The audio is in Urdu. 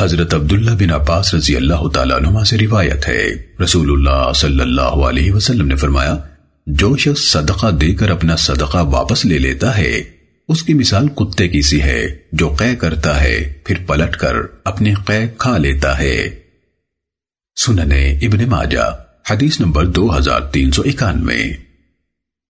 حضرت عبداللہ بن عباس رضی اللہ تعالیٰ عنہ سے روایت ہے۔ رسول اللہ صلی اللہ علیہ وسلم نے فرمایا، جو شخص صدقہ دے کر اپنا صدقہ واپس لے لیتا ہے، اس کی مثال کتے کی سی ہے، جو قے کرتا ہے، پھر پلٹ کر اپنے قے کھا لیتا ہے۔ سننے ابن ماجہ، حدیث نمبر دو ہزار تین سو اکانوے۔